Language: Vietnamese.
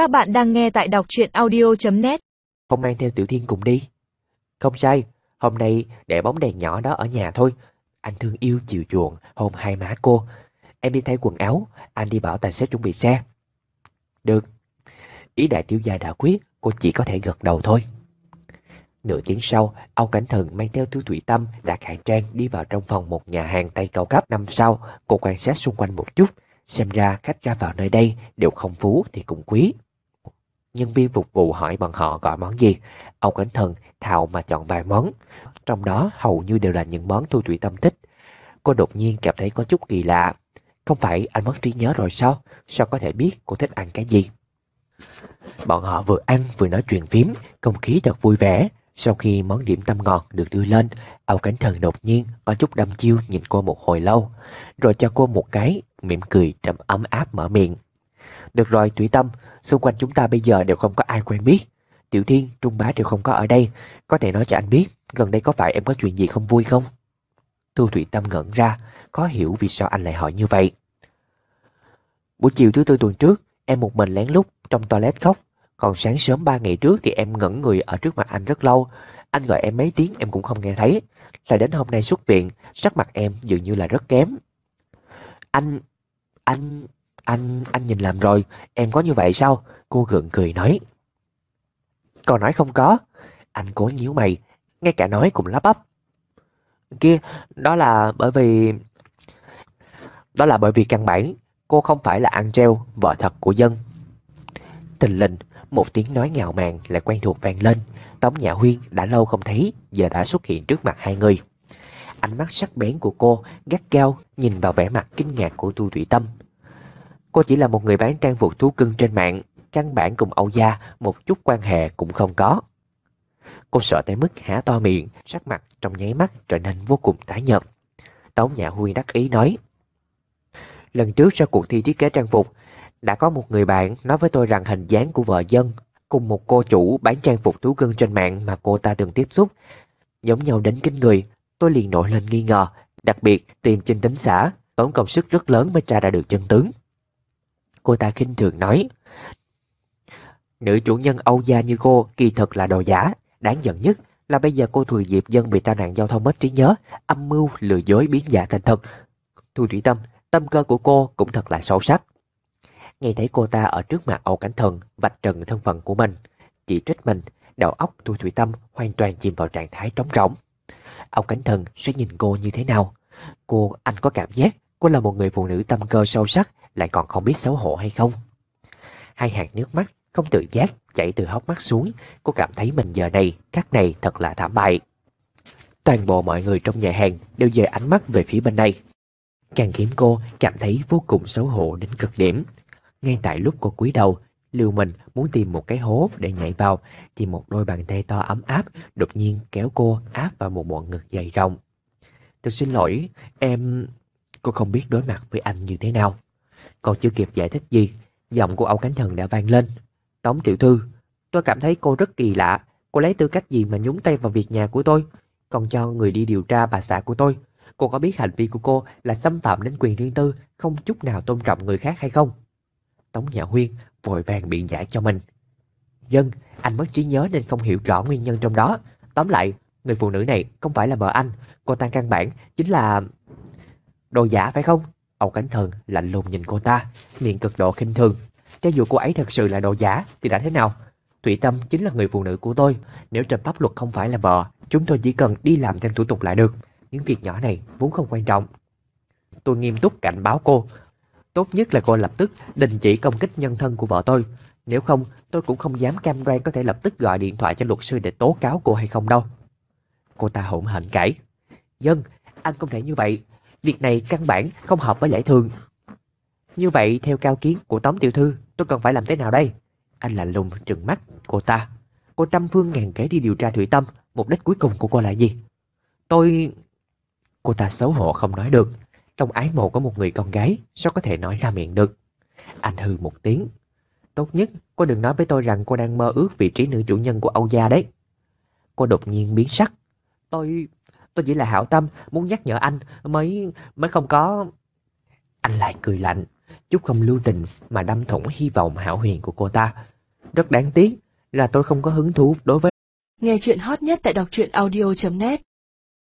Các bạn đang nghe tại đọc truyện audio.net Không mang theo Tiểu Thiên cùng đi. Không sai Hôm nay để bóng đèn nhỏ đó ở nhà thôi. Anh thương yêu chiều chuộng Hôn hai má cô. Em đi thay quần áo Anh đi bảo tài xế chuẩn bị xe. Được. Ý đại tiểu gia đã quyết Cô chỉ có thể gật đầu thôi. Nửa tiếng sau, Âu Cảnh Thần mang theo thứ Thủy Tâm đã khải trang đi vào trong phòng một nhà hàng Tây cao cấp. Năm sau. Cô quan sát xung quanh một chút, xem ra khách ra vào nơi đây đều không phú thì cũng quý. Nhân viên phục vụ hỏi bọn họ gọi món gì. Âu Cảnh Thần thạo mà chọn vài món, trong đó hầu như đều là những món thu Thủy Tâm thích. Cô đột nhiên cảm thấy có chút kỳ lạ. Không phải anh mất trí nhớ rồi sao? Sao có thể biết cô thích ăn cái gì? Bọn họ vừa ăn vừa nói chuyện phím, không khí thật vui vẻ. Sau khi món điểm tâm ngọt được đưa lên, Âu Cảnh Thần đột nhiên có chút đâm chiêu nhìn cô một hồi lâu, rồi cho cô một cái, mỉm cười trầm ấm áp mở miệng. Được rồi, Thủy Tâm, xung quanh chúng ta bây giờ đều không có ai quen biết. Tiểu Thiên, Trung Bá đều không có ở đây, có thể nói cho anh biết, gần đây có phải em có chuyện gì không vui không? Thu Thủy Tâm ngẩn ra, khó hiểu vì sao anh lại hỏi như vậy. Buổi chiều thứ tư tuần trước, em một mình lén lút trong toilet khóc, còn sáng sớm ba ngày trước thì em ngẩn người ở trước mặt anh rất lâu. Anh gọi em mấy tiếng em cũng không nghe thấy. Lại đến hôm nay xuất viện, sắc mặt em dường như là rất kém. Anh, anh, anh, anh nhìn làm rồi, em có như vậy sao? Cô gượng cười nói. Còn nói không có. Anh cố nhíu mày, ngay cả nói cũng lắp bắp. Kia, đó là bởi vì... Đó là bởi vì căn bản, cô không phải là Angel, vợ thật của dân. Tình linh, một tiếng nói ngào màng lại quen thuộc vang lên. Tống Nhã Huyên đã lâu không thấy, giờ đã xuất hiện trước mặt hai người. Ánh mắt sắc bén của cô gắt gao nhìn vào vẻ mặt kinh ngạc của Tu Thủy Tâm. Cô chỉ là một người bán trang phục thú cưng trên mạng, căn bản cùng Âu Gia một chút quan hệ cũng không có. Cô sợ tới mức há to miệng, sắc mặt trong nháy mắt trở nên vô cùng tái nhợt. Tống Nhã huy đắc ý nói. Lần trước sau cuộc thi thiết kế trang phục, đã có một người bạn nói với tôi rằng hình dáng của vợ dân cùng một cô chủ bán trang phục thú cưng trên mạng mà cô ta từng tiếp xúc giống nhau đến kinh người. Tôi liền nổi lên nghi ngờ, đặc biệt tìm trên tính xã, tốn công sức rất lớn mới tra ra được chân tướng. Cô ta khinh thường nói, Nữ chủ nhân Âu Gia như cô kỳ thực là đồ giả, đáng giận nhất là bây giờ cô thừa dịp dân bị tai nạn giao thông mất trí nhớ, âm mưu lừa dối biến giả thành thật. Thu Thủy Tâm, tâm cơ của cô cũng thật là sâu sắc. Nghe thấy cô ta ở trước mặt Âu Cảnh Thần vạch trần thân phận của mình, chỉ trích mình, đầu óc Thu Thủy Tâm hoàn toàn chìm vào trạng thái trống rỗng. Âu Cảnh Thần sẽ nhìn cô như thế nào? Cô, anh có cảm giác cô là một người phụ nữ tâm cơ sâu sắc lại còn không biết xấu hổ hay không? Hai hạt nước mắt không tự giác chảy từ hốc mắt xuống, cô cảm thấy mình giờ này, các này thật là thảm bại. Toàn bộ mọi người trong nhà hàng đều dời ánh mắt về phía bên này. Càng khiến cô cảm thấy vô cùng xấu hổ đến cực điểm. Ngay tại lúc cô cúi đầu, liều mình muốn tìm một cái hố để nhảy vào, thì một đôi bàn tay to ấm áp đột nhiên kéo cô áp vào một bộ ngực dày rộng. Tôi xin lỗi, em... Cô không biết đối mặt với anh như thế nào. Còn chưa kịp giải thích gì, giọng của Âu Cánh Thần đã vang lên. Tống tiểu thư, tôi cảm thấy cô rất kỳ lạ. Cô lấy tư cách gì mà nhúng tay vào việc nhà của tôi, còn cho người đi điều tra bà xã của tôi. Cô có biết hành vi của cô là xâm phạm đến quyền riêng tư, không chút nào tôn trọng người khác hay không? Tống Nhã Huyên vội vàng biện giải cho mình. Dân, anh mất trí nhớ nên không hiểu rõ nguyên nhân trong đó. Tóm lại, người phụ nữ này không phải là vợ anh, cô ta căn bản chính là... Đồ giả phải không? Âu Cánh Thần lạnh lùng nhìn cô ta, miệng cực độ khinh thường. Cho dù cô ấy thật sự là đồ giả thì đã thế nào? Thủy Tâm chính là người phụ nữ của tôi. Nếu trên pháp luật không phải là vợ, chúng tôi chỉ cần đi làm thêm thủ tục lại được. Những việc nhỏ này vốn không quan trọng. Tôi nghiêm túc cảnh báo cô, Tốt nhất là cô lập tức đình chỉ công kích nhân thân của vợ tôi. Nếu không, tôi cũng không dám cam đoan có thể lập tức gọi điện thoại cho luật sư để tố cáo cô hay không đâu. Cô ta hỗn hển cãi. Dân, anh không thể như vậy. Việc này căn bản không hợp với lẽ thường. Như vậy, theo cao kiến của Tống Tiểu Thư, tôi cần phải làm thế nào đây? Anh lạnh lùng trừng mắt cô ta. Cô trăm phương ngàn kế đi điều tra Thủy Tâm, mục đích cuối cùng của cô là gì? Tôi... Cô ta xấu hổ không nói được. Trong ái mộ có một người con gái, sao có thể nói ra miệng được? Anh hừ một tiếng. Tốt nhất, cô đừng nói với tôi rằng cô đang mơ ước vị trí nữ chủ nhân của Âu Gia đấy. Cô đột nhiên biến sắc. Tôi tôi chỉ là hảo tâm, muốn nhắc nhở anh, mới... mới không có... Anh lại cười lạnh. chút không lưu tình mà đâm thủng hy vọng hảo huyền của cô ta. Rất đáng tiếc là tôi không có hứng thú đối với Nghe chuyện hot nhất tại đọc truyện audio.net